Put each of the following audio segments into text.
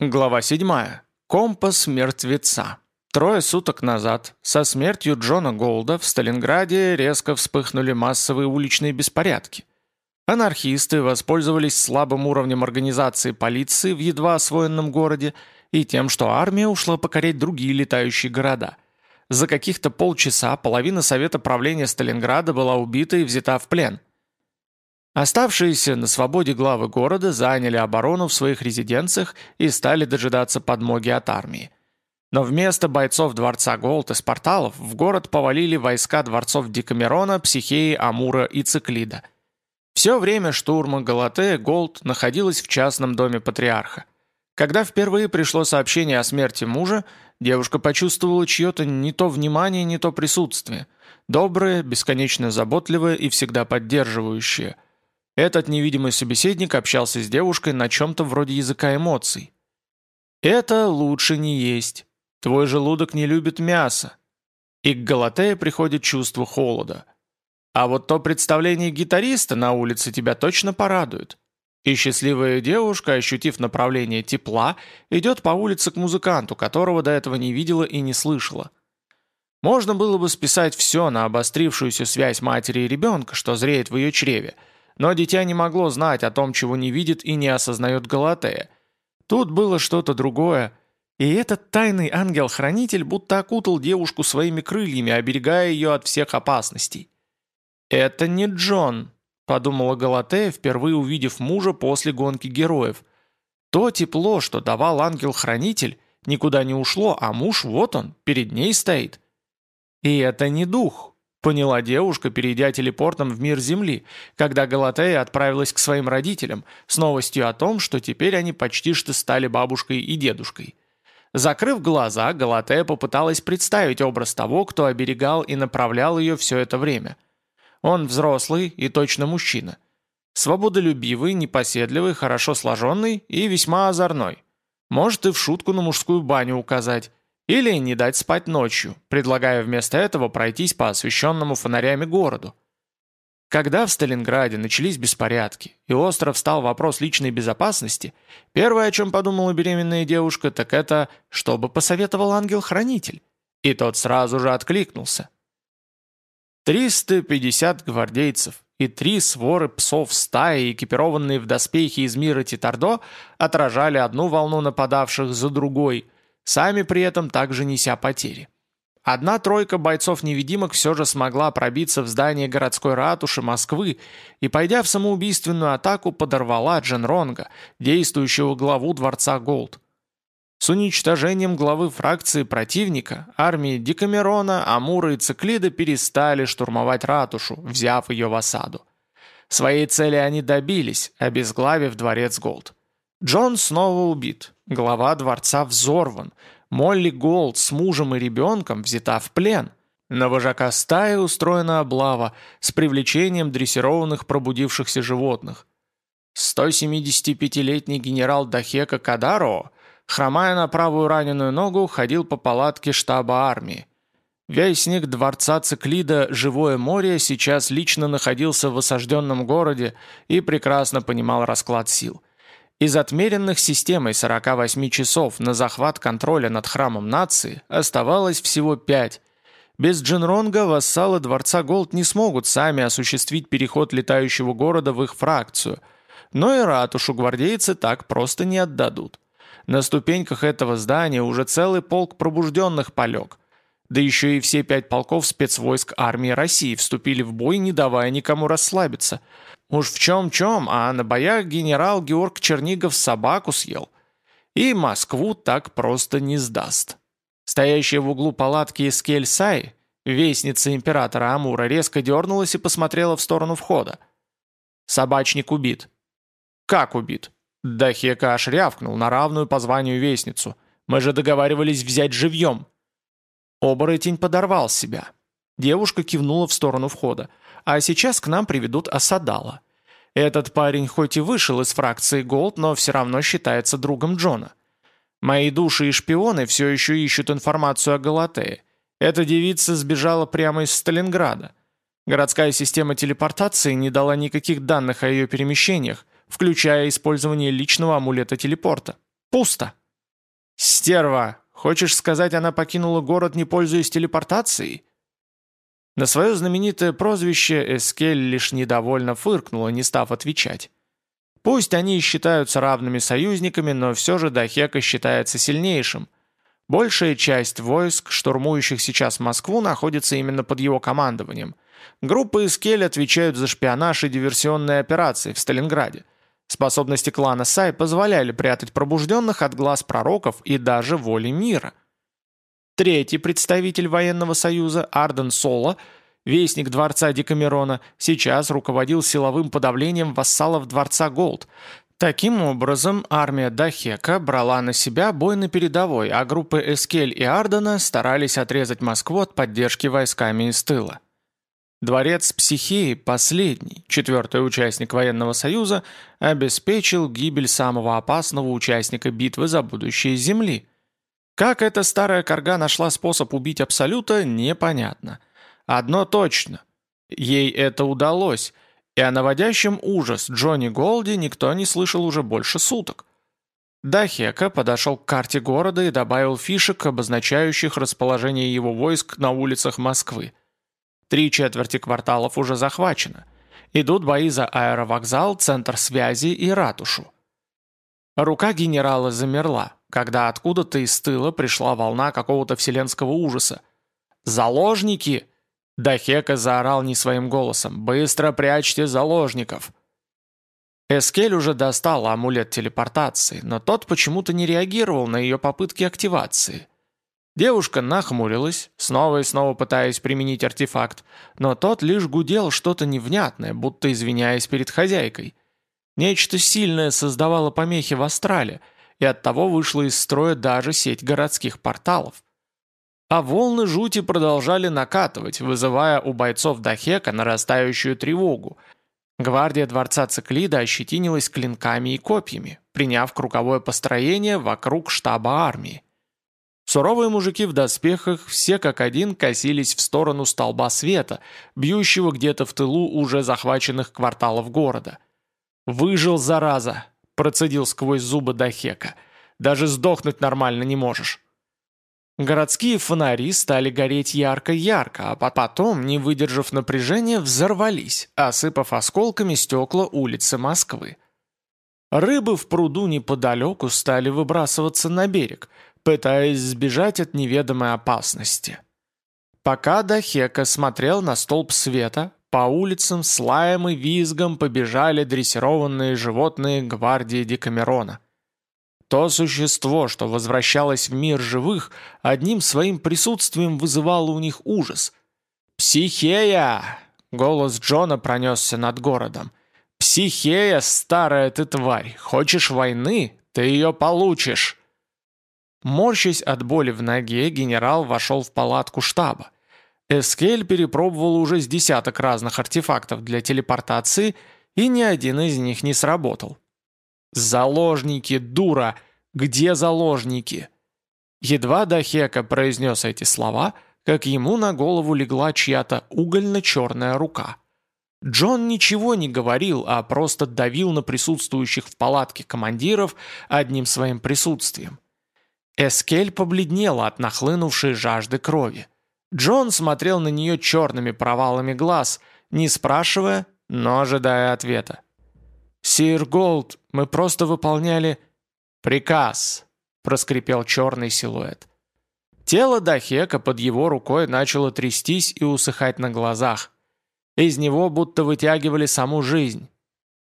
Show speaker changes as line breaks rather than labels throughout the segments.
Глава 7. Компас мертвеца. Трое суток назад, со смертью Джона Голда, в Сталинграде резко вспыхнули массовые уличные беспорядки. Анархисты воспользовались слабым уровнем организации полиции в едва освоенном городе и тем, что армия ушла покорять другие летающие города. За каких-то полчаса половина Совета правления Сталинграда была убита и взята в плен – Оставшиеся на свободе главы города заняли оборону в своих резиденциях и стали дожидаться подмоги от армии. Но вместо бойцов дворца Голд из порталов в город повалили войска дворцов Декамерона, Психеи, Амура и Циклида. Все время штурма Галатея Голд находилась в частном доме патриарха. Когда впервые пришло сообщение о смерти мужа, девушка почувствовала чье-то не то внимание, не то присутствие. Доброе, бесконечно заботливое и всегда поддерживающее – этот невидимый собеседник общался с девушкой на чем-то вроде языка эмоций. «Это лучше не есть. Твой желудок не любит мясо». И к Галатее приходит чувство холода. А вот то представление гитариста на улице тебя точно порадует. И счастливая девушка, ощутив направление тепла, идет по улице к музыканту, которого до этого не видела и не слышала. Можно было бы списать все на обострившуюся связь матери и ребенка, что зреет в ее чреве – но дитя не могло знать о том, чего не видит и не осознает Галатея. Тут было что-то другое, и этот тайный ангел-хранитель будто окутал девушку своими крыльями, оберегая ее от всех опасностей. «Это не Джон», — подумала Галатея, впервые увидев мужа после гонки героев. «То тепло, что давал ангел-хранитель, никуда не ушло, а муж вот он, перед ней стоит». «И это не дух», Поняла девушка, перейдя телепортом в мир Земли, когда Галатея отправилась к своим родителям с новостью о том, что теперь они почти что стали бабушкой и дедушкой. Закрыв глаза, Галатея попыталась представить образ того, кто оберегал и направлял ее все это время. Он взрослый и точно мужчина. Свободолюбивый, непоседливый, хорошо сложенный и весьма озорной. Может и в шутку на мужскую баню указать. Или не дать спать ночью, предлагая вместо этого пройтись по освещенному фонарями городу. Когда в Сталинграде начались беспорядки, и остро встал вопрос личной безопасности, первое, о чем подумала беременная девушка, так это, чтобы посоветовал ангел-хранитель. И тот сразу же откликнулся. 350 гвардейцев и три своры псов стаи, экипированные в доспехи из мира Титардо, отражали одну волну нападавших за другой – сами при этом также неся потери. Одна тройка бойцов-невидимок все же смогла пробиться в здание городской ратуши Москвы и, пойдя в самоубийственную атаку, подорвала Дженронга, действующего главу дворца Голд. С уничтожением главы фракции противника армии Декамерона, Амура и Циклида перестали штурмовать ратушу, взяв ее в осаду. Своей цели они добились, обезглавив дворец Голд. Джон снова убит, глава дворца взорван, Молли Голд с мужем и ребенком взята в плен. На вожака стаи устроена облава с привлечением дрессированных пробудившихся животных. 175-летний генерал Дахека Кадаро, хромая на правую раненую ногу, ходил по палатке штаба армии. Вестник дворца Циклида «Живое море» сейчас лично находился в осажденном городе и прекрасно понимал расклад сил – из отмеренных системой 48 часов на захват контроля над храмом нации оставалось всего 5. Без Джинронга вассалы Дворца Голд не смогут сами осуществить переход летающего города в их фракцию, но и ратушу гвардейцы так просто не отдадут. На ступеньках этого здания уже целый полк пробужденных полег. Да еще и все пять полков спецвойск армии России вступили в бой, не давая никому расслабиться – Уж в чем-чем, а на боях генерал Георг Чернигов собаку съел. И Москву так просто не сдаст. Стоящая в углу палатки Искель Сай, вестница императора Амура, резко дернулась и посмотрела в сторону входа. Собачник убит. Как убит? Дахека аж рявкнул на равную по званию вестницу. Мы же договаривались взять живьем. Оборотень подорвал себя. Девушка кивнула в сторону входа. А сейчас к нам приведут Асадала. Этот парень хоть и вышел из фракции Голд, но все равно считается другом Джона. Мои души и шпионы все еще ищут информацию о Галатее. Эта девица сбежала прямо из Сталинграда. Городская система телепортации не дала никаких данных о ее перемещениях, включая использование личного амулета телепорта. Пусто. «Стерва! Хочешь сказать, она покинула город, не пользуясь телепортацией?» На свое знаменитое прозвище Эскель лишь недовольно фыркнула, не став отвечать. Пусть они и считаются равными союзниками, но все же Дахека считается сильнейшим. Большая часть войск, штурмующих сейчас Москву, находится именно под его командованием. Группы Эскель отвечают за шпионаж и диверсионные операции в Сталинграде. Способности клана Сай позволяли прятать пробужденных от глаз пророков и даже воли мира – Третий представитель военного союза, Арден Соло, вестник дворца Декамерона, сейчас руководил силовым подавлением вассалов дворца Голд. Таким образом, армия Дахека брала на себя бой на передовой, а группы Эскель и Ардена старались отрезать Москву от поддержки войсками из тыла. Дворец Психеи, последний, четвертый участник военного союза, обеспечил гибель самого опасного участника битвы за будущее Земли – как эта старая корга нашла способ убить Абсолюта, непонятно. Одно точно. Ей это удалось, и о наводящем ужас Джонни Голди никто не слышал уже больше суток. Дахека подошел к карте города и добавил фишек, обозначающих расположение его войск на улицах Москвы. Три четверти кварталов уже захвачено. Идут бои за аэровокзал, центр связи и ратушу. Рука генерала замерла, когда откуда-то из тыла пришла волна какого-то вселенского ужаса. «Заложники!» Дахека заорал не своим голосом. «Быстро прячьте заложников!» Эскель уже достал амулет телепортации, но тот почему-то не реагировал на ее попытки активации. Девушка нахмурилась, снова и снова пытаясь применить артефакт, но тот лишь гудел что-то невнятное, будто извиняясь перед хозяйкой. Нечто сильное создавало помехи в астрале – и оттого вышла из строя даже сеть городских порталов. А волны жути продолжали накатывать, вызывая у бойцов Дахека нарастающую тревогу. Гвардия дворца Циклида ощетинилась клинками и копьями, приняв круговое построение вокруг штаба армии. Суровые мужики в доспехах все как один косились в сторону столба света, бьющего где-то в тылу уже захваченных кварталов города. «Выжил, зараза! Процедил сквозь зубы Дахека. «Даже сдохнуть нормально не можешь». Городские фонари стали гореть ярко-ярко, а потом, не выдержав напряжения, взорвались, осыпав осколками стекла улицы Москвы. Рыбы в пруду неподалеку стали выбрасываться на берег, пытаясь сбежать от неведомой опасности. Пока Дахека смотрел на столб света, по улицам с лаем и визгом побежали дрессированные животные гвардии Декамерона. То существо, что возвращалось в мир живых, одним своим присутствием вызывало у них ужас. «Психея!» — голос Джона пронесся над городом. «Психея, старая ты тварь! Хочешь войны? Ты ее получишь!» Морщась от боли в ноге, генерал вошел в палатку штаба. Эскель перепробовал уже с десяток разных артефактов для телепортации, и ни один из них не сработал. «Заложники, дура! Где заложники?» Едва Дахека произнес эти слова, как ему на голову легла чья-то угольно-черная рука. Джон ничего не говорил, а просто давил на присутствующих в палатке командиров одним своим присутствием. Эскель побледнела от нахлынувшей жажды крови. Джон смотрел на нее черными провалами глаз, не спрашивая, но ожидая ответа. «Сир Голд, мы просто выполняли...» «Приказ», — проскрипел черный силуэт. Тело Дахека под его рукой начало трястись и усыхать на глазах. Из него будто вытягивали саму жизнь.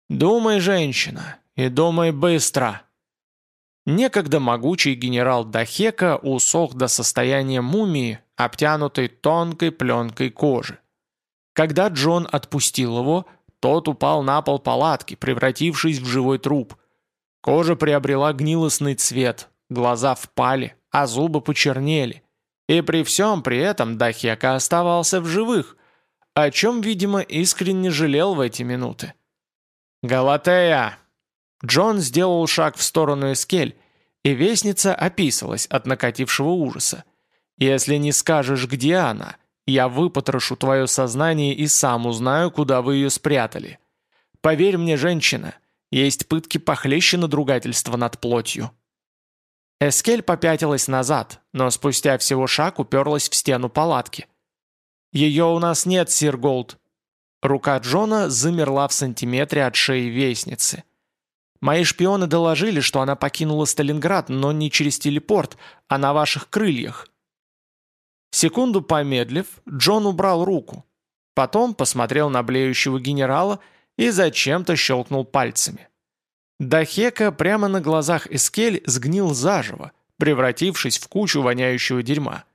«Думай, женщина, и думай быстро!» Некогда могучий генерал Дахека усох до состояния мумии, обтянутой тонкой пленкой кожи. Когда Джон отпустил его, тот упал на пол палатки, превратившись в живой труп. Кожа приобрела гнилостный цвет, глаза впали, а зубы почернели. И при всем при этом Дахека оставался в живых, о чем, видимо, искренне жалел в эти минуты. «Галатея!» Джон сделал шаг в сторону Эскель, и вестница описалась от накатившего ужаса. «Если не скажешь, где она, я выпотрошу твое сознание и сам узнаю, куда вы ее спрятали. Поверь мне, женщина, есть пытки похлеще надругательства над плотью». Эскель попятилась назад, но спустя всего шаг уперлась в стену палатки. «Ее у нас нет, сир Голд». Рука Джона замерла в сантиметре от шеи вестницы. «Мои шпионы доложили, что она покинула Сталинград, но не через телепорт, а на ваших крыльях». Секунду помедлив, Джон убрал руку. Потом посмотрел на блеющего генерала и зачем-то щелкнул пальцами. Дахека прямо на глазах Эскель сгнил заживо, превратившись в кучу воняющего дерьма.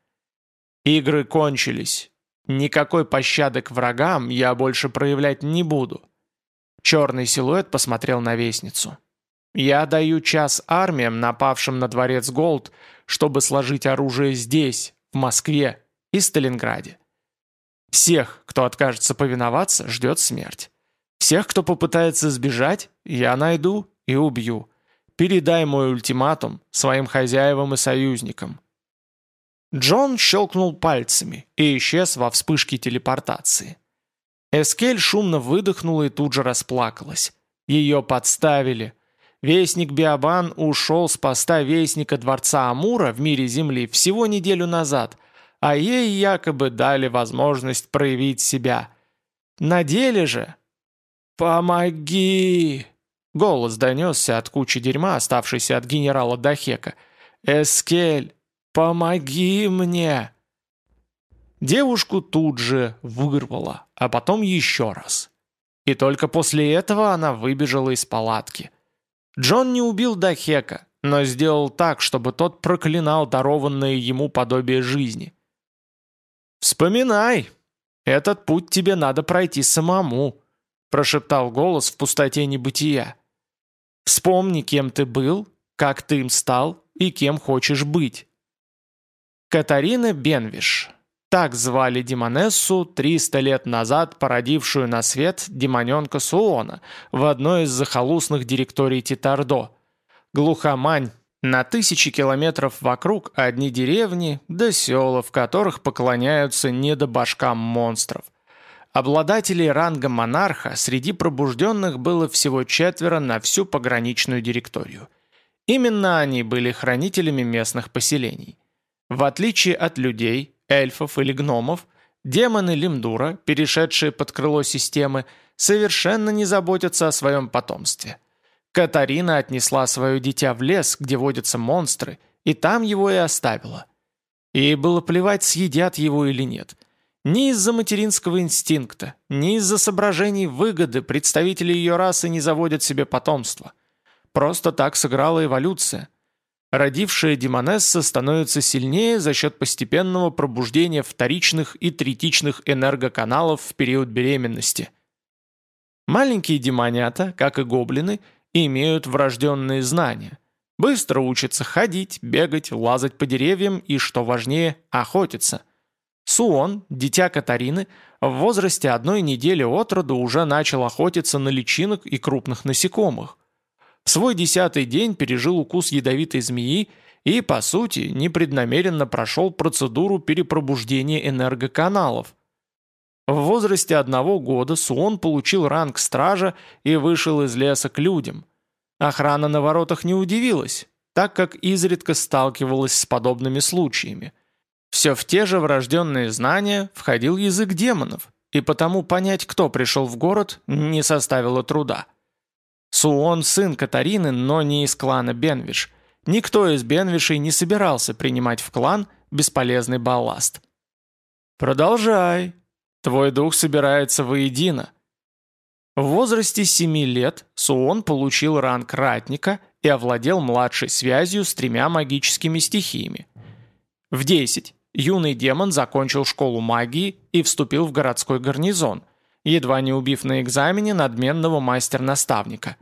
Игры кончились. Никакой пощады к врагам я больше проявлять не буду. Черный силуэт посмотрел на вестницу. Я даю час армиям, напавшим на дворец Голд, чтобы сложить оружие здесь, в Москве и Сталинграде. Всех, кто откажется повиноваться, ждет смерть. Всех, кто попытается сбежать, я найду и убью. Передай мой ультиматум своим хозяевам и союзникам». Джон щелкнул пальцами и исчез во вспышке телепортации. Эскель шумно выдохнула и тут же расплакалась. Ее подставили. Вестник Биобан ушел с поста Вестника Дворца Амура в мире Земли всего неделю назад, а ей якобы дали возможность проявить себя. На деле же... «Помоги!» Голос донесся от кучи дерьма, оставшейся от генерала Дахека. «Эскель, помоги мне!» Девушку тут же вырвало, а потом еще раз. И только после этого она выбежала из палатки. Джон не убил Дахека, но сделал так, чтобы тот проклинал дарованное ему подобие жизни. «Вспоминай! Этот путь тебе надо пройти самому», прошептал голос в пустоте небытия. Вспомни, кем ты был, как ты им стал и кем хочешь быть. Катарина Бенвиш. Так звали Демонессу, 300 лет назад породившую на свет демоненка Суона в одной из захолустных директорий Титардо. Глухомань, на тысячи километров вокруг одни деревни да села, в которых поклоняются недобашкам монстров – Обладателей ранга монарха среди пробужденных было всего четверо на всю пограничную директорию. Именно они были хранителями местных поселений. В отличие от людей, эльфов или гномов, демоны Лимдура, перешедшие под крыло системы, совершенно не заботятся о своем потомстве. Катарина отнесла свое дитя в лес, где водятся монстры, и там его и оставила. Ей было плевать, съедят его или нет – ни из-за материнского инстинкта, ни из-за соображений выгоды представители ее расы не заводят себе потомство. Просто так сыграла эволюция. Родившая демонесса становится сильнее за счет постепенного пробуждения вторичных и третичных энергоканалов в период беременности. Маленькие демонята, как и гоблины, имеют врожденные знания. Быстро учатся ходить, бегать, лазать по деревьям и, что важнее, охотиться. Суон, дитя Катарины, в возрасте одной недели от роду уже начал охотиться на личинок и крупных насекомых. Свой десятый день пережил укус ядовитой змеи и, по сути, непреднамеренно прошел процедуру перепробуждения энергоканалов. В возрасте одного года Суон получил ранг стража и вышел из леса к людям. Охрана на воротах не удивилась, так как изредка сталкивалась с подобными случаями. Все в те же врожденные знания входил язык демонов, и потому понять, кто пришел в город, не составило труда. Суон – сын Катарины, но не из клана Бенвиш. Никто из Бенвишей не собирался принимать в клан бесполезный балласт. «Продолжай. Твой дух собирается воедино». В возрасте семи лет Суон получил ранг ратника и овладел младшей связью с тремя магическими стихиями. В десять юный демон закончил школу магии и вступил в городской гарнизон, едва не убив на экзамене надменного мастер-наставника.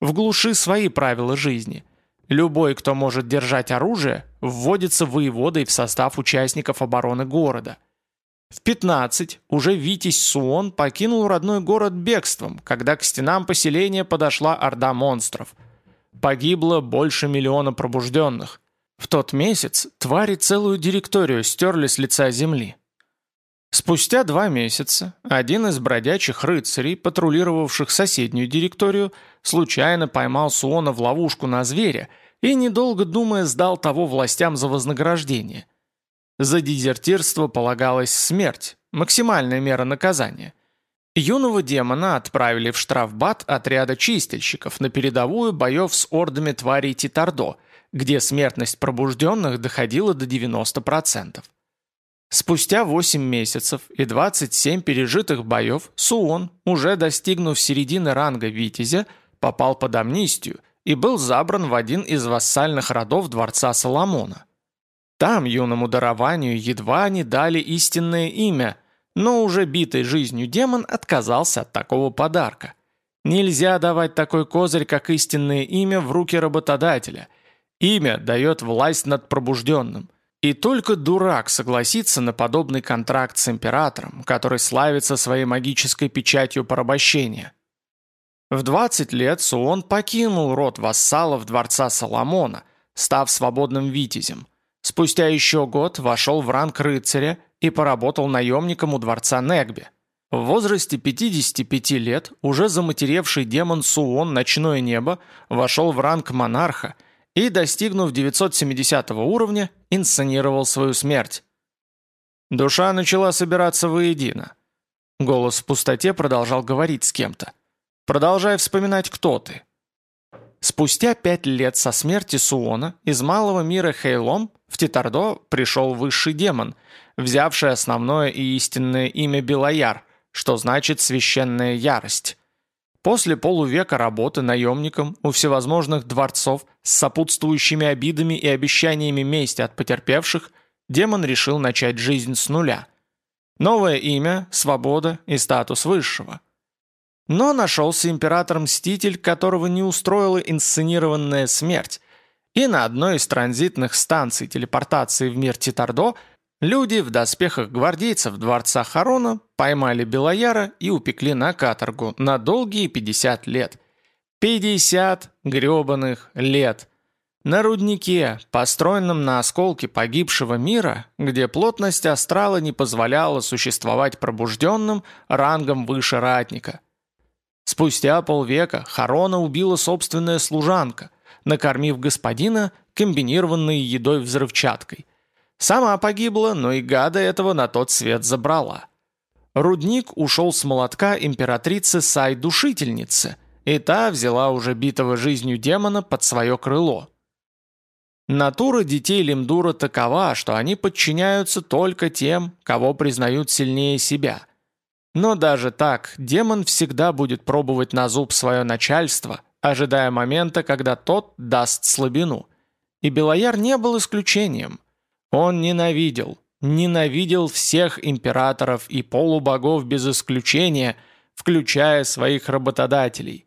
В глуши свои правила жизни. Любой, кто может держать оружие, вводится воеводой в состав участников обороны города. В 15 уже Витязь Суон покинул родной город бегством, когда к стенам поселения подошла орда монстров. Погибло больше миллиона пробужденных. В тот месяц твари целую директорию стерли с лица земли. Спустя два месяца один из бродячих рыцарей, патрулировавших соседнюю директорию, случайно поймал Суона в ловушку на зверя и, недолго думая, сдал того властям за вознаграждение. За дезертирство полагалась смерть, максимальная мера наказания. Юного демона отправили в штрафбат отряда чистильщиков на передовую боев с ордами тварей Титардо, где смертность пробужденных доходила до 90%. Спустя 8 месяцев и 27 пережитых боев Суон, уже достигнув середины ранга Витязя, попал под амнистию и был забран в один из вассальных родов дворца Соломона. Там юному дарованию едва не дали истинное имя, но уже битый жизнью демон отказался от такого подарка. Нельзя давать такой козырь, как истинное имя, в руки работодателя. Имя дает власть над пробужденным. И только дурак согласится на подобный контракт с императором, который славится своей магической печатью порабощения. В 20 лет Суон покинул род вассалов дворца Соломона, став свободным витязем. Спустя еще год вошел в ранг рыцаря и поработал наемником у дворца Негби. В возрасте 55 лет уже заматеревший демон Суон «Ночное небо» вошел в ранг монарха – и, достигнув 970 уровня, инсценировал свою смерть. Душа начала собираться воедино. Голос в пустоте продолжал говорить с кем-то. «Продолжай вспоминать, кто ты». Спустя пять лет со смерти Суона из малого мира Хейлом в Титардо пришел высший демон, взявший основное и истинное имя Белояр, что значит «священная ярость». После полувека работы наемником у всевозможных дворцов с сопутствующими обидами и обещаниями мести от потерпевших, демон решил начать жизнь с нуля. Новое имя, свобода и статус высшего. Но нашелся император-мститель, которого не устроила инсценированная смерть, и на одной из транзитных станций телепортации в мир Титардо – Люди в доспехах гвардейцев дворца Харона поймали Белояра и упекли на каторгу на долгие 50 лет. 50 гребаных лет. На руднике, построенном на осколке погибшего мира, где плотность астрала не позволяла существовать пробужденным рангом выше ратника. Спустя полвека Харона убила собственная служанка, накормив господина комбинированной едой-взрывчаткой – Сама погибла, но и гада этого на тот свет забрала. Рудник ушел с молотка императрицы Сай-душительницы, и та взяла уже битого жизнью демона под свое крыло. Натура детей Лемдура такова, что они подчиняются только тем, кого признают сильнее себя. Но даже так, демон всегда будет пробовать на зуб свое начальство, ожидая момента, когда тот даст слабину. И Белояр не был исключением. Он ненавидел, ненавидел всех императоров и полубогов без исключения, включая своих работодателей.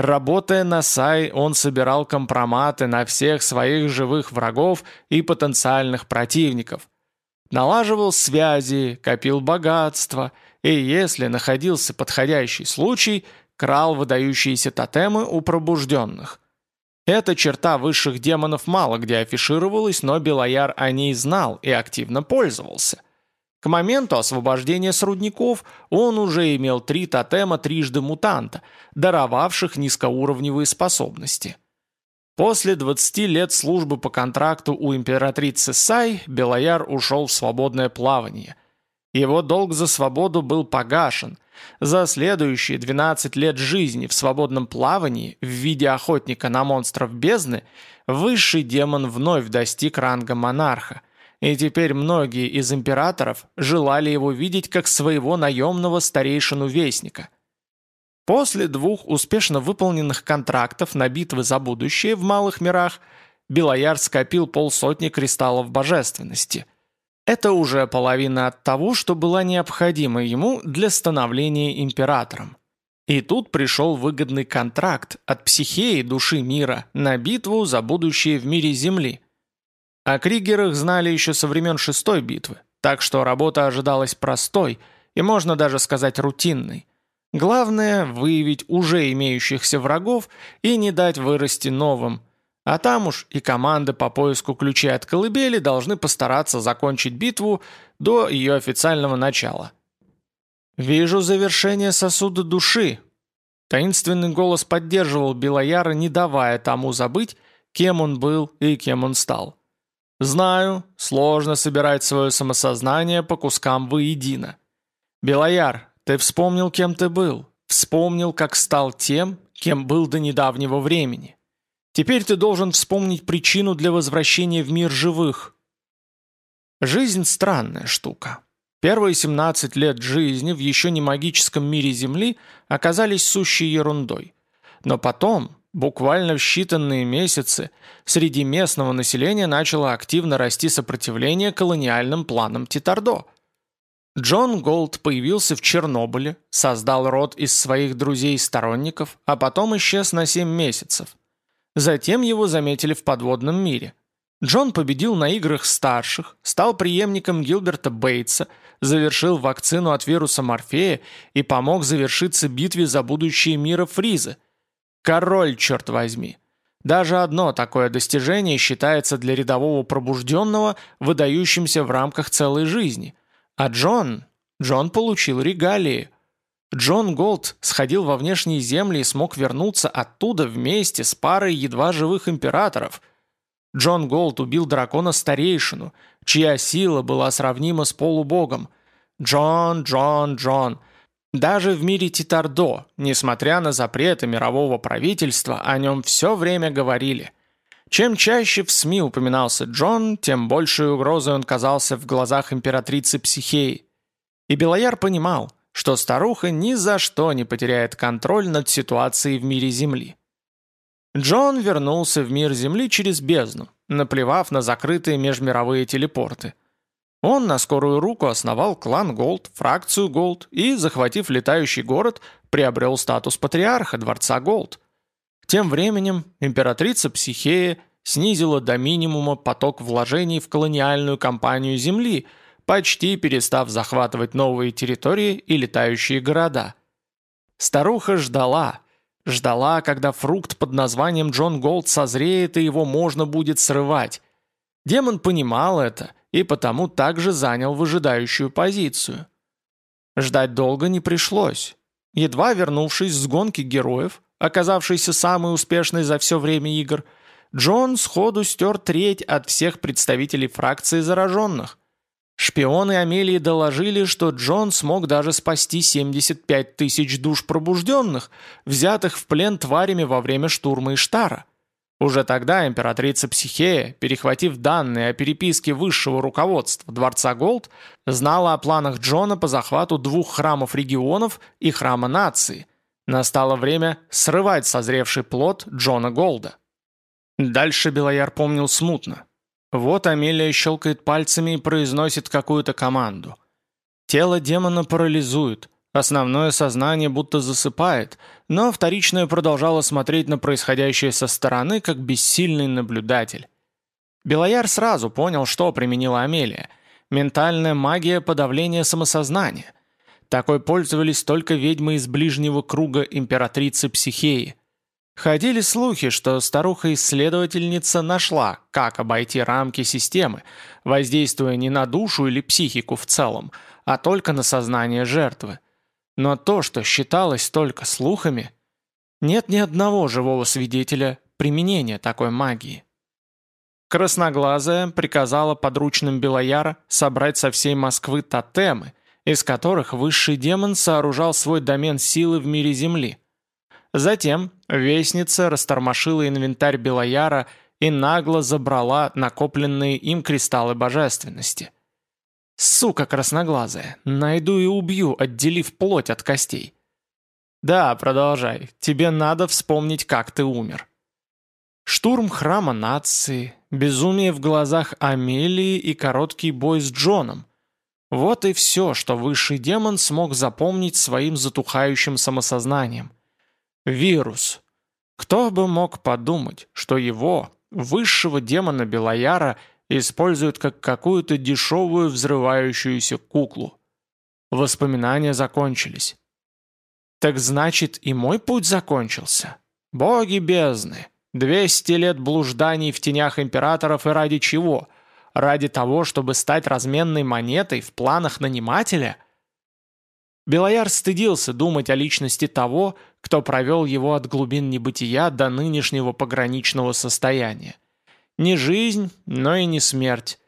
Работая на Сай, он собирал компроматы на всех своих живых врагов и потенциальных противников. Налаживал связи, копил богатство, и если находился подходящий случай, крал выдающиеся тотемы у пробужденных – эта черта высших демонов мало где афишировалась, но Белояр о ней знал и активно пользовался. К моменту освобождения с рудников он уже имел три тотема трижды мутанта, даровавших низкоуровневые способности. После 20 лет службы по контракту у императрицы Сай Белояр ушел в свободное плавание. Его долг за свободу был погашен – за следующие 12 лет жизни в свободном плавании в виде охотника на монстров бездны высший демон вновь достиг ранга монарха, и теперь многие из императоров желали его видеть как своего наемного старейшину-вестника. После двух успешно выполненных контрактов на битвы за будущее в малых мирах Белояр скопил полсотни кристаллов божественности – это уже половина от того, что была необходима ему для становления императором. И тут пришел выгодный контракт от психеи души мира на битву за будущее в мире Земли. О Кригерах знали еще со времен шестой битвы, так что работа ожидалась простой и, можно даже сказать, рутинной. Главное – выявить уже имеющихся врагов и не дать вырасти новым – а там уж и команды по поиску ключей от колыбели должны постараться закончить битву до ее официального начала. «Вижу завершение сосуда души», Таинственный голос поддерживал Белояра, не давая тому забыть, кем он был и кем он стал. Знаю, сложно собирать свое самосознание по кускам воедино. Белояр, ты вспомнил, кем ты был, вспомнил, как стал тем, кем был до недавнего времени. Теперь ты должен вспомнить причину для возвращения в мир живых. Жизнь странная штука. Первые 17 лет жизни в еще не магическом мире Земли оказались сущей ерундой. Но потом, буквально в считанные месяцы, среди местного населения начало активно расти сопротивление колониальным планам Титардо. Джон Голд появился в Чернобыле, создал род из своих друзей и сторонников, а потом исчез на 7 месяцев. Затем его заметили в подводном мире. Джон победил на играх старших, стал преемником Гилберта Бейтса, завершил вакцину от вируса Морфея и помог завершиться битве за будущее мира Фриза. Король, черт возьми! Даже одно такое достижение считается для рядового пробужденного выдающимся в рамках целой жизни. А Джон... Джон получил регалии. Джон Голд сходил во внешние земли и смог вернуться оттуда вместе с парой едва живых императоров – Джон Голд убил дракона-старейшину, чья сила была сравнима с полубогом. Джон, Джон, Джон. Даже в мире Титардо, несмотря на запреты мирового правительства, о нем все время говорили. Чем чаще в СМИ упоминался Джон, тем большей угрозой он казался в глазах императрицы Психеи. И Белояр понимал, что старуха ни за что не потеряет контроль над ситуацией в мире Земли. Джон вернулся в мир Земли через бездну, наплевав на закрытые межмировые телепорты. Он на скорую руку основал клан Голд, фракцию Голд и, захватив летающий город, приобрел статус патриарха Дворца Голд. Тем временем императрица Психея снизила до минимума поток вложений в колониальную кампанию Земли, почти перестав захватывать новые территории и летающие города. Старуха ждала – Ждала, когда фрукт под названием Джон Голд созреет и его можно будет срывать. Демон понимал это и потому также занял выжидающую позицию. Ждать долго не пришлось. Едва вернувшись с гонки героев, оказавшейся самой успешной за все время игр, Джон сходу стер треть от всех представителей фракции зараженных. Шпионы Амелии доложили, что Джон смог даже спасти 75 тысяч душ пробужденных, взятых в плен тварями во время штурма Иштара. Уже тогда императрица Психея, перехватив данные о переписке высшего руководства Дворца Голд, знала о планах Джона по захвату двух храмов регионов и храма нации. Настало время срывать созревший плод Джона Голда. Дальше Белояр помнил смутно. Вот Амелия щелкает пальцами и произносит какую-то команду. Тело демона парализует, основное сознание будто засыпает, но вторичное продолжало смотреть на происходящее со стороны, как бессильный наблюдатель. Белояр сразу понял, что применила Амелия. Ментальная магия подавления самосознания. Такой пользовались только ведьмы из ближнего круга императрицы Психеи. Ходили слухи, что старуха-исследовательница нашла, как обойти рамки системы, воздействуя не на душу или психику в целом, а только на сознание жертвы. Но то, что считалось только слухами, нет ни одного живого свидетеля применения такой магии. Красноглазая приказала подручным Белояра собрать со всей Москвы тотемы, из которых высший демон сооружал свой домен силы в мире Земли – Затем Вестница растормошила инвентарь Белояра и нагло забрала накопленные им кристаллы божественности. Сука красноглазая, найду и убью, отделив плоть от костей. Да, продолжай, тебе надо вспомнить, как ты умер. Штурм храма нации, безумие в глазах Амелии и короткий бой с Джоном. Вот и все, что высший демон смог запомнить своим затухающим самосознанием. Вирус. Кто бы мог подумать, что его, высшего демона Белояра, используют как какую-то дешевую взрывающуюся куклу. Воспоминания закончились. Так значит, и мой путь закончился. Боги бездны. Двести лет блужданий в тенях императоров и ради чего? Ради того, чтобы стать разменной монетой в планах нанимателя – Белояр стыдился думать о личности того, кто провел его от глубин небытия до нынешнего пограничного состояния. Не жизнь, но и не смерть.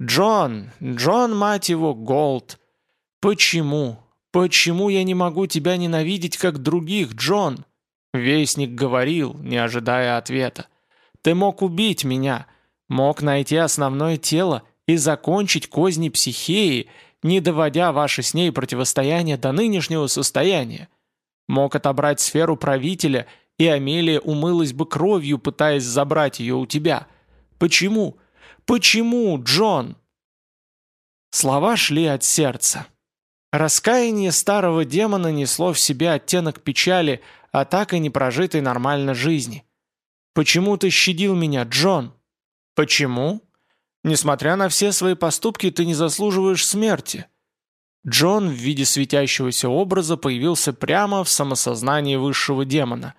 Джон, Джон, мать его, Голд. Почему? Почему я не могу тебя ненавидеть, как других, Джон? Вестник говорил, не ожидая ответа. Ты мог убить меня, мог найти основное тело и закончить козни психеи, не доводя ваше с ней противостояние до нынешнего состояния. Мог отобрать сферу правителя, и Амелия умылась бы кровью, пытаясь забрать ее у тебя. Почему? Почему, Джон?» Слова шли от сердца. Раскаяние старого демона несло в себе оттенок печали, а так и непрожитой нормально жизни. «Почему ты щадил меня, Джон?» «Почему?» «Несмотря на все свои поступки, ты не заслуживаешь смерти». Джон в виде светящегося образа появился прямо в самосознании высшего демона.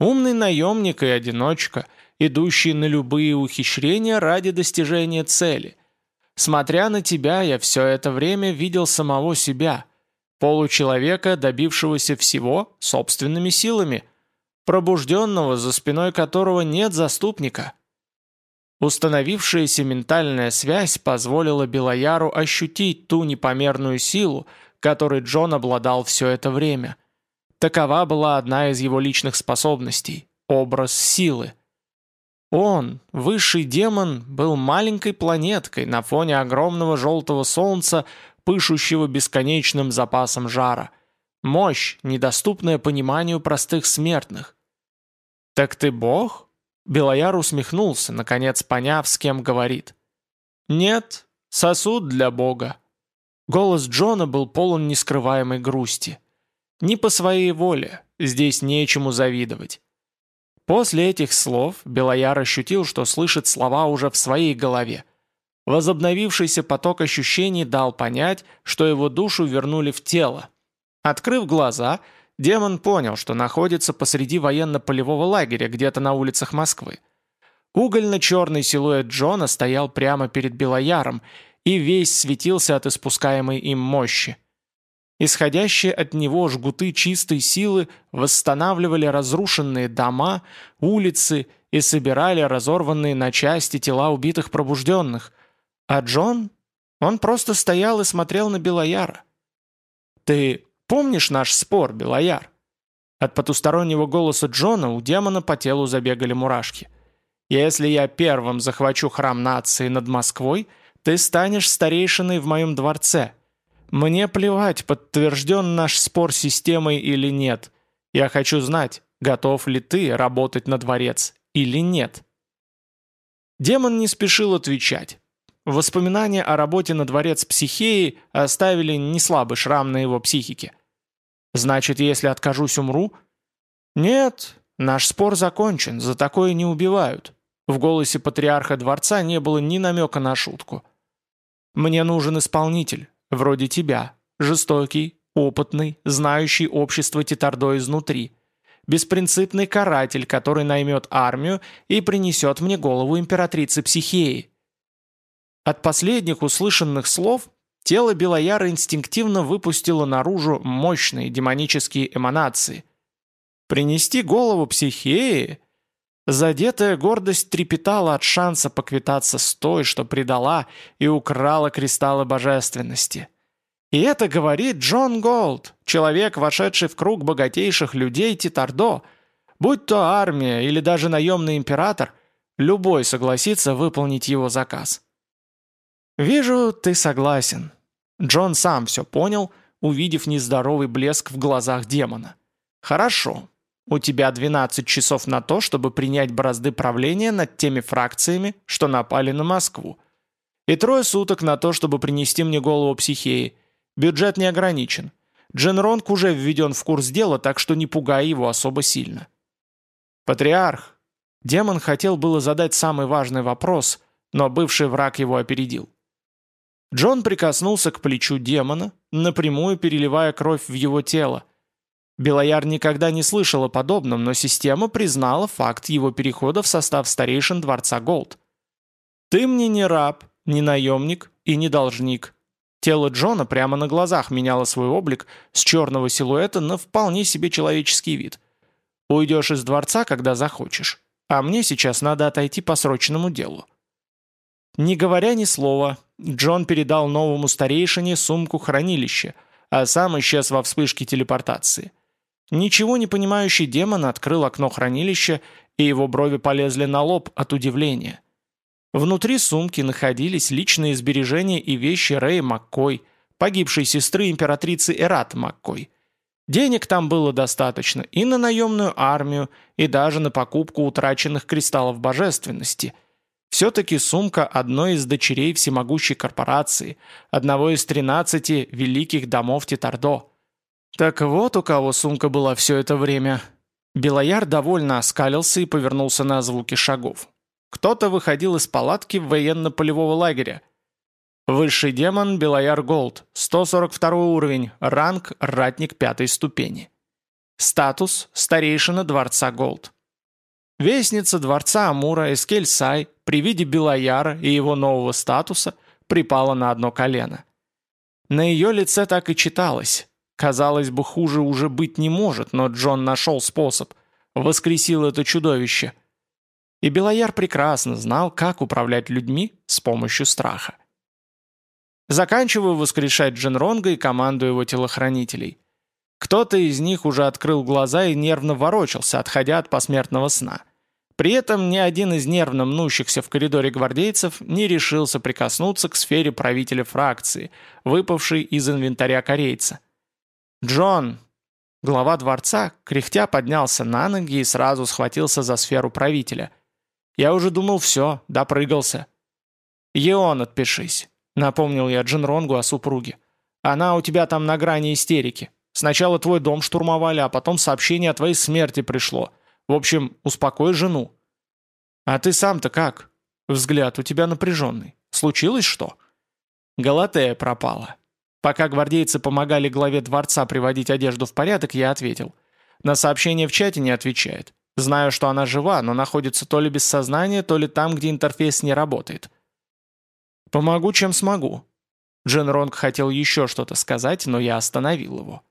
Умный наемник и одиночка, идущий на любые ухищрения ради достижения цели. Смотря на тебя, я все это время видел самого себя, получеловека, добившегося всего собственными силами, пробужденного, за спиной которого нет заступника. Установившаяся ментальная связь позволила Белояру ощутить ту непомерную силу, которой Джон обладал все это время. Такова была одна из его личных способностей – образ силы. Он, высший демон, был маленькой планеткой на фоне огромного желтого солнца, пышущего бесконечным запасом жара. Мощь, недоступная пониманию простых смертных. «Так ты бог?» Белояр усмехнулся, наконец поняв, с кем говорит. «Нет, сосуд для бога». Голос Джона был полон нескрываемой грусти. «Не по своей воле, здесь нечему завидовать. После этих слов Белояр ощутил, что слышит слова уже в своей голове. Возобновившийся поток ощущений дал понять, что его душу вернули в тело. Открыв глаза, демон понял, что находится посреди военно-полевого лагеря где-то на улицах Москвы. Угольно-черный силуэт Джона стоял прямо перед Белояром и весь светился от испускаемой им мощи. Исходящие от него жгуты чистой силы восстанавливали разрушенные дома, улицы и собирали разорванные на части тела убитых пробужденных. А Джон? Он просто стоял и смотрел на Белояра. «Ты помнишь наш спор, Белояр?» От потустороннего голоса Джона у демона по телу забегали мурашки. «Если я первым захвачу храм нации над Москвой, ты станешь старейшиной в моем дворце». Мне плевать, подтвержден наш спор системой или нет. Я хочу знать, готов ли ты работать на дворец или нет. Демон не спешил отвечать. Воспоминания о работе на дворец психеи оставили неслабый шрам на его психике. Значит, если откажусь, умру? Нет, наш спор закончен, за такое не убивают. В голосе патриарха дворца не было ни намека на шутку. Мне нужен исполнитель, Вроде тебя. Жестокий, опытный, знающий общество Титардо изнутри. Беспринципный каратель, который наймет армию и принесет мне голову императрицы Психеи. От последних услышанных слов тело Белояра инстинктивно выпустило наружу мощные демонические эманации. Принести голову Психеи? Задетая гордость трепетала от шанса поквитаться с той, что предала и украла кристаллы божественности. И это говорит Джон Голд, человек, вошедший в круг богатейших людей Титардо. Будь то армия или даже наемный император, любой согласится выполнить его заказ. «Вижу, ты согласен». Джон сам все понял, увидев нездоровый блеск в глазах демона. «Хорошо. У тебя 12 часов на то, чтобы принять бразды правления над теми фракциями, что напали на Москву. И трое суток на то, чтобы принести мне голову психеи. Бюджет не ограничен. Джен Ронг уже введен в курс дела, так что не пугай его особо сильно. Патриарх. Демон хотел было задать самый важный вопрос, но бывший враг его опередил. Джон прикоснулся к плечу демона, напрямую переливая кровь в его тело, Белояр никогда не слышал о подобном, но система признала факт его перехода в состав старейшин Дворца Голд. «Ты мне не раб, не наемник и не должник. Тело Джона прямо на глазах меняло свой облик с черного силуэта на вполне себе человеческий вид. Уйдешь из дворца, когда захочешь. А мне сейчас надо отойти по срочному делу. Не говоря ни слова, Джон передал новому старейшине сумку хранилища, а сам исчез во вспышке телепортации. Ничего не понимающий демон открыл окно хранилища, и его брови полезли на лоб от удивления. Внутри сумки находились личные сбережения и вещи Рэя Маккой, погибшей сестры императрицы Эрат Маккой. Денег там было достаточно и на наемную армию, и даже на покупку утраченных кристаллов божественности. Все-таки сумка одной из дочерей всемогущей корпорации, одного из тринадцати великих домов Титардо. Так вот у кого сумка была все это время. Белояр довольно оскалился и повернулся на звуки шагов. Кто-то выходил из палатки военно-полевого лагеря. Высший демон Белояр Голд, 142 уровень, ранг ратник пятой ступени. Статус старейшина дворца Голд. Вестница дворца Амура Эскель Сай при виде Белояра и его нового статуса припала на одно колено. На ее лице так и читалось. Казалось бы, хуже уже быть не может, но Джон нашел способ. Воскресил это чудовище – и Белояр прекрасно знал, как управлять людьми с помощью страха. Заканчиваю воскрешать Дженронга и команду его телохранителей. Кто-то из них уже открыл глаза и нервно ворочался, отходя от посмертного сна. При этом ни один из нервно мнущихся в коридоре гвардейцев не решился прикоснуться к сфере правителя фракции, выпавшей из инвентаря корейца. «Джон!» Глава дворца, кряхтя, поднялся на ноги и сразу схватился за сферу правителя. Я уже думал, все, допрыгался. «Еон, отпишись», — напомнил я Джинронгу о супруге. «Она у тебя там на грани истерики. Сначала твой дом штурмовали, а потом сообщение о твоей смерти пришло. В общем, успокой жену». «А ты сам-то как?» Взгляд у тебя напряженный. Случилось что?» Галатея пропала. Пока гвардейцы помогали главе дворца приводить одежду в порядок, я ответил. На сообщение в чате не отвечает. Знаю, что она жива, но находится то ли без сознания, то ли там, где интерфейс не работает. «Помогу, чем смогу». Джен Ронг хотел еще что-то сказать, но я остановил его.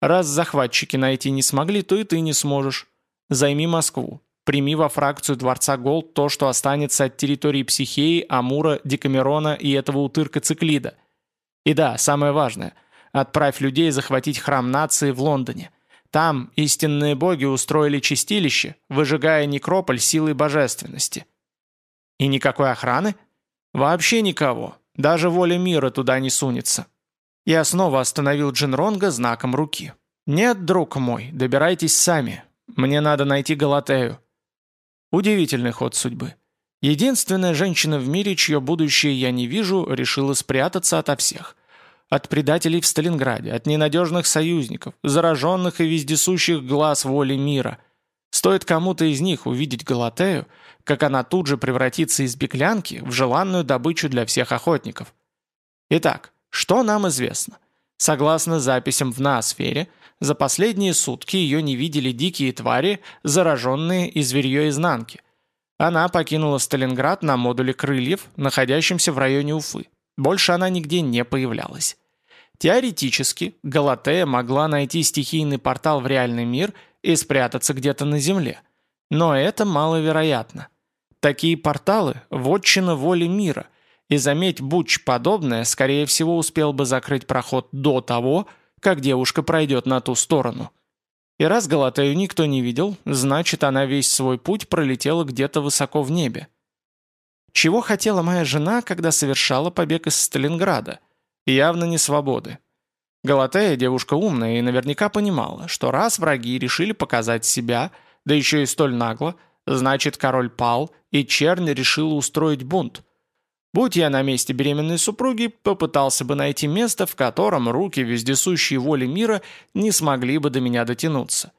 «Раз захватчики найти не смогли, то и ты не сможешь. Займи Москву. Прими во фракцию Дворца Голд то, что останется от территории Психеи, Амура, Декамерона и этого утырка Циклида. И да, самое важное – отправь людей захватить храм нации в Лондоне. Там истинные боги устроили чистилище, выжигая некрополь силой божественности. И никакой охраны? Вообще никого. Даже воля мира туда не сунется. Я снова остановил Джинронга знаком руки. «Нет, друг мой, добирайтесь сами. Мне надо найти Галатею». Удивительный ход судьбы. Единственная женщина в мире, чье будущее я не вижу, решила спрятаться ото всех. От предателей в Сталинграде, от ненадежных союзников, зараженных и вездесущих глаз воли мира. Стоит кому-то из них увидеть Галатею, как она тут же превратится из беглянки в желанную добычу для всех охотников. Итак, что нам известно? Согласно записям в ноосфере, за последние сутки ее не видели дикие твари, зараженные и зверье изнанки. Она покинула Сталинград на модуле крыльев, находящемся в районе Уфы. Больше она нигде не появлялась. Теоретически, Галатея могла найти стихийный портал в реальный мир и спрятаться где-то на Земле. Но это маловероятно. Такие порталы – вотчина воли мира, и заметь Буч подобное, скорее всего, успел бы закрыть проход до того, как девушка пройдет на ту сторону. И раз Галатею никто не видел, значит, она весь свой путь пролетела где-то высоко в небе. Чего хотела моя жена, когда совершала побег из Сталинграда? Явно не свободы. Галатея девушка умная и наверняка понимала, что раз враги решили показать себя, да еще и столь нагло, значит король пал, и чернь решила устроить бунт. Будь я на месте беременной супруги, попытался бы найти место, в котором руки вездесущей воли мира не смогли бы до меня дотянуться.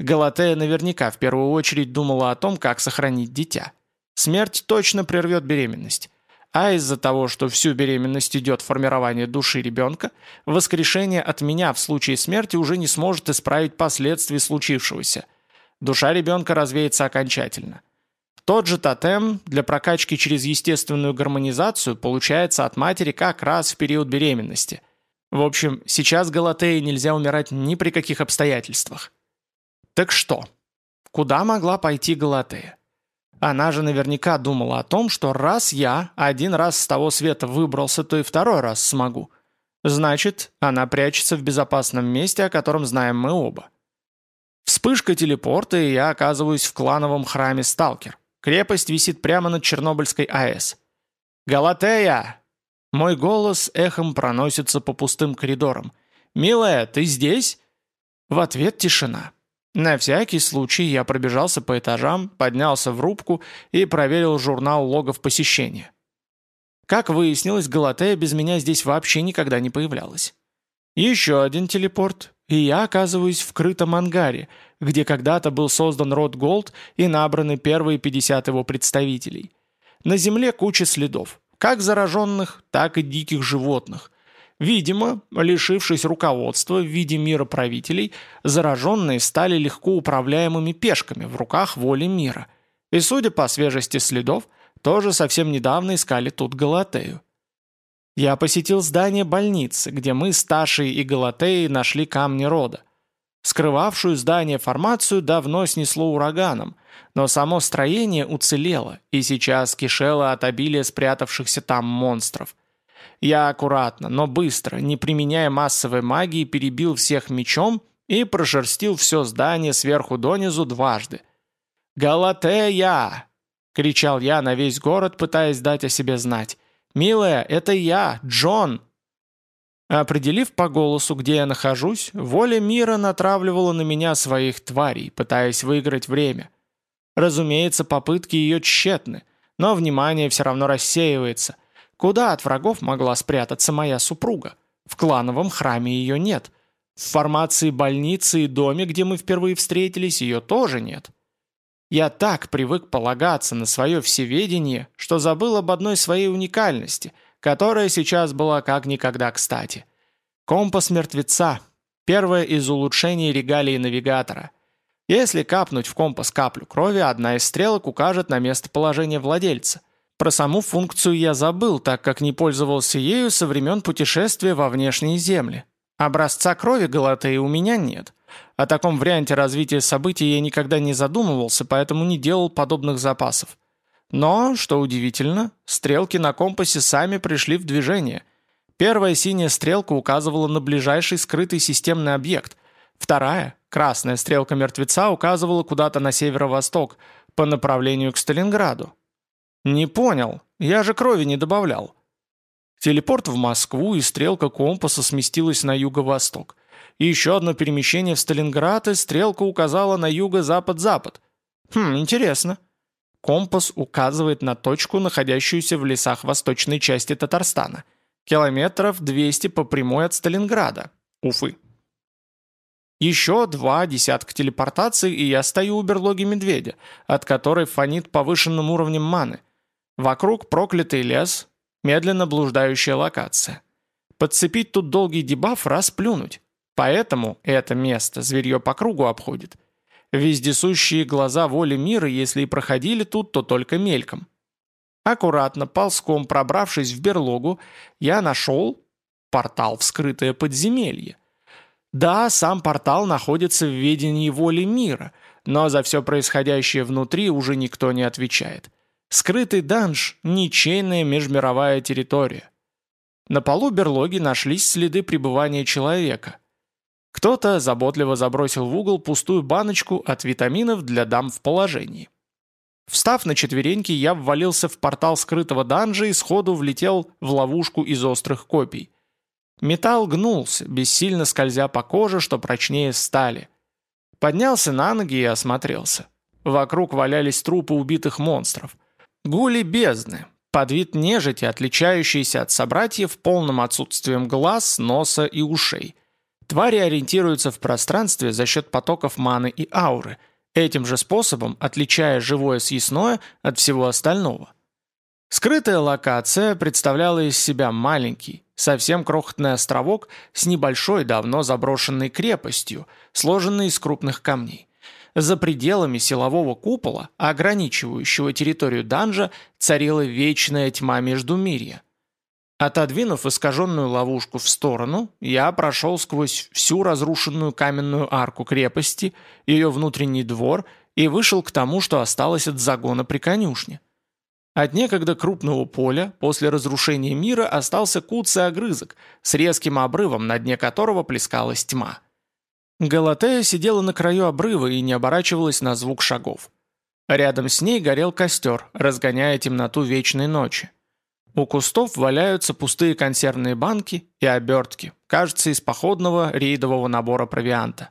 Галатея наверняка в первую очередь думала о том, как сохранить дитя. Смерть точно прервет беременность. А из-за того, что всю беременность идет формирование души ребенка, воскрешение от меня в случае смерти уже не сможет исправить последствия случившегося. Душа ребенка развеется окончательно. Тот же тотем для прокачки через естественную гармонизацию получается от матери как раз в период беременности. В общем, сейчас Галатее нельзя умирать ни при каких обстоятельствах. Так что? Куда могла пойти Галатея? Она же наверняка думала о том, что раз я один раз с того света выбрался, то и второй раз смогу. Значит, она прячется в безопасном месте, о котором знаем мы оба. Вспышка телепорта, и я оказываюсь в клановом храме Сталкер. Крепость висит прямо над Чернобыльской АЭС. «Галатея!» Мой голос эхом проносится по пустым коридорам. «Милая, ты здесь?» В ответ тишина. На всякий случай я пробежался по этажам, поднялся в рубку и проверил журнал логов посещения. Как выяснилось, Галатея без меня здесь вообще никогда не появлялась. Еще один телепорт, и я оказываюсь в крытом ангаре, где когда-то был создан род Голд и набраны первые 50 его представителей. На земле куча следов, как зараженных, так и диких животных – Видимо, лишившись руководства в виде мира правителей, зараженные стали легко управляемыми пешками в руках воли мира. И, судя по свежести следов, тоже совсем недавно искали тут Галатею. Я посетил здание больницы, где мы с Ташей и Галатеей нашли камни рода. Скрывавшую здание формацию давно снесло ураганом, но само строение уцелело и сейчас кишело от обилия спрятавшихся там монстров. Я аккуратно, но быстро, не применяя массовой магии, перебил всех мечом и прошерстил все здание сверху донизу дважды. «Галатея!» — кричал я на весь город, пытаясь дать о себе знать. «Милая, это я, Джон!» Определив по голосу, где я нахожусь, воля мира натравливала на меня своих тварей, пытаясь выиграть время. Разумеется, попытки ее тщетны, но внимание все равно рассеивается — Куда от врагов могла спрятаться моя супруга? В клановом храме ее нет. В формации больницы и доме, где мы впервые встретились, ее тоже нет. Я так привык полагаться на свое всеведение, что забыл об одной своей уникальности, которая сейчас была как никогда кстати. Компас мертвеца. Первое из улучшений регалии навигатора. Если капнуть в компас каплю крови, одна из стрелок укажет на местоположение владельца. Про саму функцию я забыл, так как не пользовался ею со времен путешествия во внешние земли. Образца крови Галатеи у меня нет. О таком варианте развития событий я никогда не задумывался, поэтому не делал подобных запасов. Но, что удивительно, стрелки на компасе сами пришли в движение. Первая синяя стрелка указывала на ближайший скрытый системный объект. Вторая, красная стрелка мертвеца, указывала куда-то на северо-восток, по направлению к Сталинграду. «Не понял. Я же крови не добавлял». Телепорт в Москву, и стрелка компаса сместилась на юго-восток. И еще одно перемещение в Сталинград, и стрелка указала на юго-запад-запад. Хм, интересно. Компас указывает на точку, находящуюся в лесах восточной части Татарстана. Километров 200 по прямой от Сталинграда. Уфы. Еще два десятка телепортаций, и я стою у берлоги медведя, от которой фонит повышенным уровнем маны. Вокруг проклятый лес, медленно блуждающая локация. Подцепить тут долгий дебаф, расплюнуть. Поэтому это место зверье по кругу обходит. Вездесущие глаза воли мира, если и проходили тут, то только мельком. Аккуратно, ползком пробравшись в берлогу, я нашел портал в скрытое подземелье. Да, сам портал находится в ведении воли мира, но за все происходящее внутри уже никто не отвечает. Скрытый данж – ничейная межмировая территория. На полу берлоги нашлись следы пребывания человека. Кто-то заботливо забросил в угол пустую баночку от витаминов для дам в положении. Встав на четвереньки, я ввалился в портал скрытого данжа и сходу влетел в ловушку из острых копий. Металл гнулся, бессильно скользя по коже, что прочнее стали. Поднялся на ноги и осмотрелся. Вокруг валялись трупы убитых монстров. Гули бездны, под вид нежити, отличающиеся от собратьев полным отсутствием глаз, носа и ушей. Твари ориентируются в пространстве за счет потоков маны и ауры, этим же способом отличая живое съестное от всего остального. Скрытая локация представляла из себя маленький, совсем крохотный островок с небольшой, давно заброшенной крепостью, сложенной из крупных камней. за пределами силового купола, ограничивающего территорию данжа, царила вечная тьма Междумирья. Отодвинув искаженную ловушку в сторону, я прошел сквозь всю разрушенную каменную арку крепости, ее внутренний двор и вышел к тому, что осталось от загона при конюшне. От некогда крупного поля после разрушения мира остался куцый огрызок с резким обрывом, на дне которого плескалась тьма. Галатея сидела на краю обрыва и не оборачивалась на звук шагов. Рядом с ней горел костер, разгоняя темноту вечной ночи. У кустов валяются пустые консервные банки и обертки, кажется, из походного рейдового набора провианта.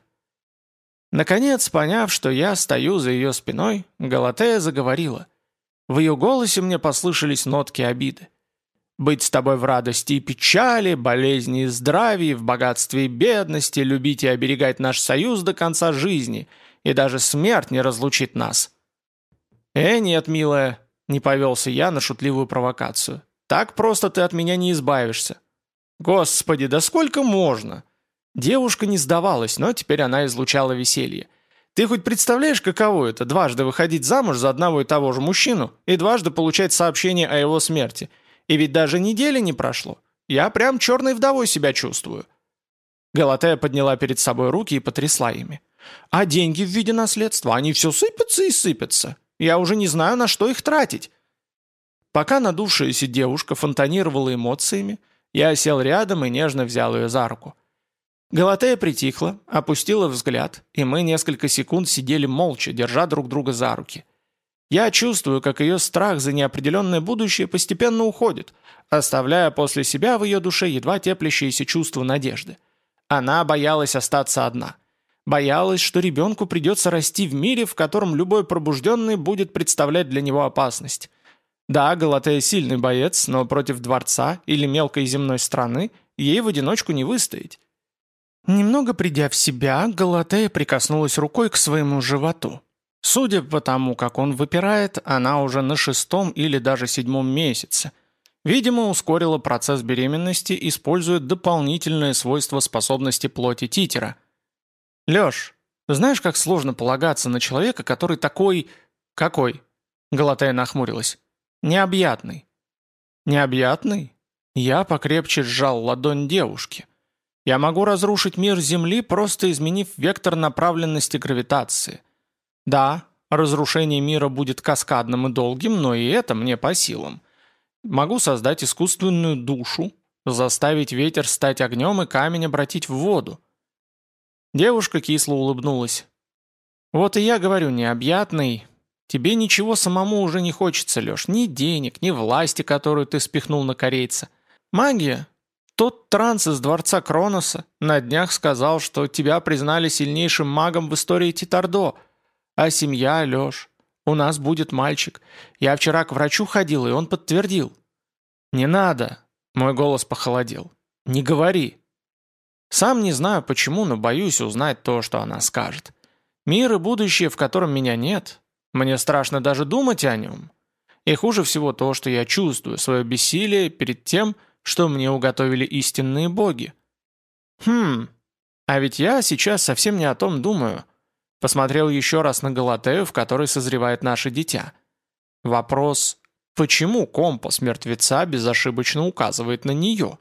Наконец, поняв, что я стою за ее спиной, Галатея заговорила. В ее голосе мне послышались нотки обиды. «Быть с тобой в радости и печали, болезни и здравии, в богатстве и бедности, любить и оберегать наш союз до конца жизни, и даже смерть не разлучит нас». «Э, нет, милая», — не повелся я на шутливую провокацию. Так просто ты от меня не избавишься. Господи, да сколько можно? Девушка не сдавалась, но теперь она излучала веселье. Ты хоть представляешь, каково это, дважды выходить замуж за одного и того же мужчину и дважды получать сообщение о его смерти? И ведь даже недели не прошло. Я прям черной вдовой себя чувствую. Галатея подняла перед собой руки и потрясла ими. А деньги в виде наследства, они все сыпятся и сыпятся. Я уже не знаю, на что их тратить. Пока надувшаяся девушка фонтанировала эмоциями, я сел рядом и нежно взял ее за руку. Галатея притихла, опустила взгляд, и мы несколько секунд сидели молча, держа друг друга за руки. Я чувствую, как ее страх за неопределенное будущее постепенно уходит, оставляя после себя в ее душе едва теплящееся чувство надежды. Она боялась остаться одна. Боялась, что ребенку придется расти в мире, в котором любой пробужденный будет представлять для него опасность. Да, Галатея сильный боец, но против дворца или мелкой земной страны ей в одиночку не выстоять. Немного придя в себя, Галатея прикоснулась рукой к своему животу. Судя по тому, как он выпирает, она уже на шестом или даже седьмом месяце. Видимо, ускорила процесс беременности, используя дополнительные свойства способности плоти титера. «Лёш, знаешь, как сложно полагаться на человека, который такой... какой?» Галатея нахмурилась. Необъятный. Необъятный? Я покрепче сжал ладонь девушки. Я могу разрушить мир Земли, просто изменив вектор направленности гравитации. Да, разрушение мира будет каскадным и долгим, но и это мне по силам. Могу создать искусственную душу, заставить ветер стать огнем и камень обратить в воду. Девушка кисло улыбнулась. Вот и я говорю, необъятный, Тебе ничего самому уже не хочется, Леш, ни денег, ни власти, которую ты спихнул на корейца. Магия. Тот транс из дворца Кроноса на днях сказал, что тебя признали сильнейшим магом в истории Титардо. А семья, Леш, у нас будет мальчик. Я вчера к врачу ходил, и он подтвердил. Не надо. Мой голос похолодел. Не говори. Сам не знаю почему, но боюсь узнать то, что она скажет. Мир и будущее, в котором меня нет, мне страшно даже думать о нем. И хуже всего то, что я чувствую свое бессилие перед тем, что мне уготовили истинные боги. Хм, а ведь я сейчас совсем не о том думаю. Посмотрел еще раз на Галатею, в которой созревает наше дитя. Вопрос, почему компас мертвеца безошибочно указывает на нее?